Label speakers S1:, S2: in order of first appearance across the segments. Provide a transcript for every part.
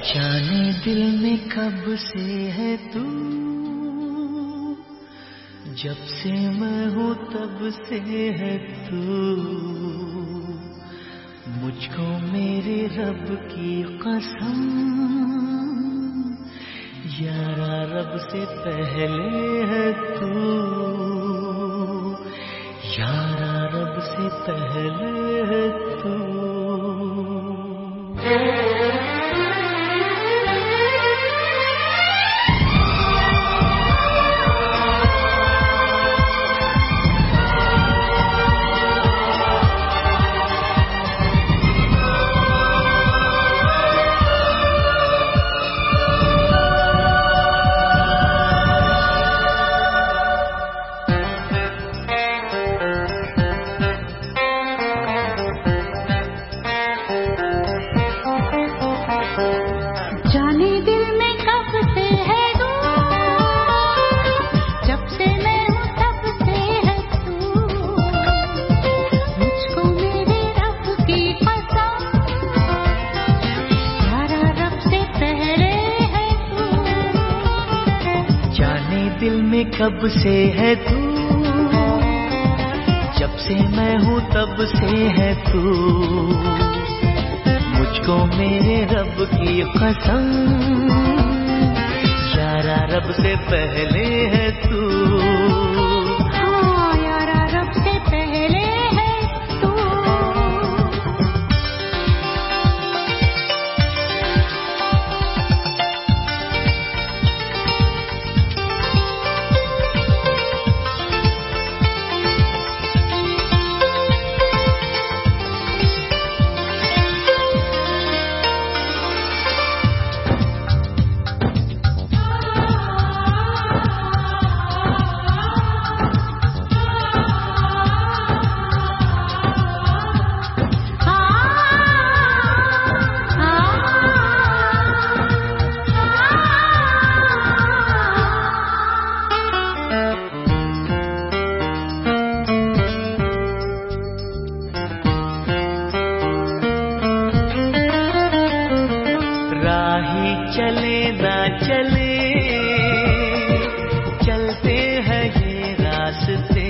S1: जाने दिल में कब से है तू? जब से मैं हूँ तब से है तू। मुझको मेरे रब की कसम, यारा रब से पहले है तू। यारा रब से पहले है तू।
S2: दिल में कब से है तू? जब से मैं हूँ तब से है तू। मुझको मेरे रब की कसम सारा रब से पहले है तू।
S1: चले ना चले। चलते हैं ये रास्ते।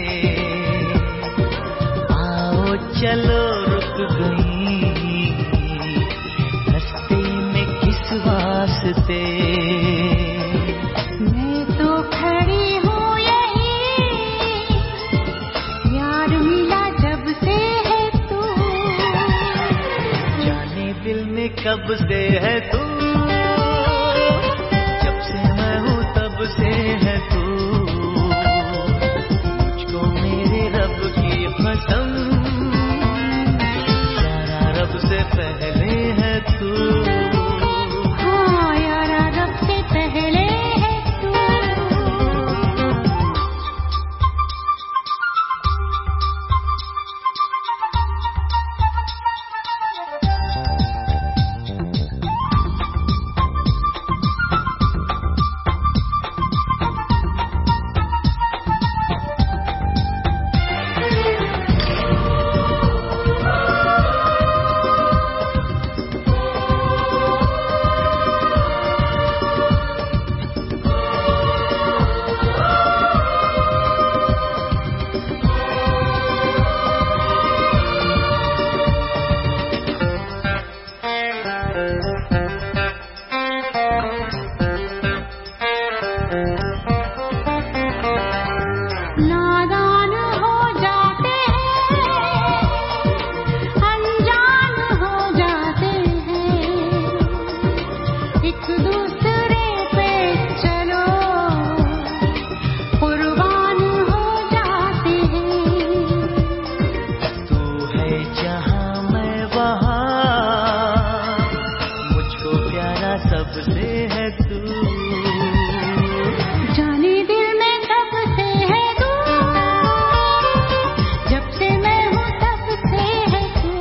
S1: आओ चलो रुक गई। रास्ते में किस वास्ते?
S2: मैं तो खड़ी हूँ यही। यार मिला जब से है तू।
S1: जाने दिल में कब से है तू? तब सबसे है तू।
S2: जाने दिल में कब से है तू? जब से मैं हूँ तब से है तू।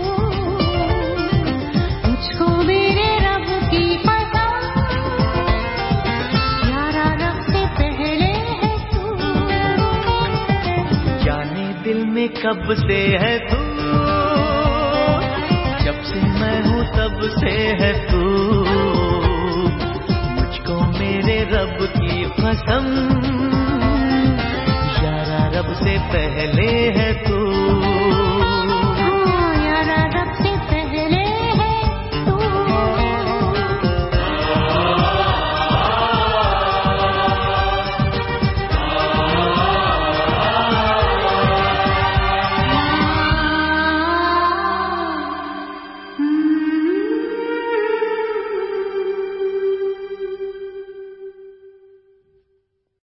S2: मुझको मेरे रब की कसम यारा रब से पहले है तू।
S1: जाने दिल में कब से है तू? जब से मैं हूँ तब से है तू। रब की कसम। यारा रब से पहले है तू।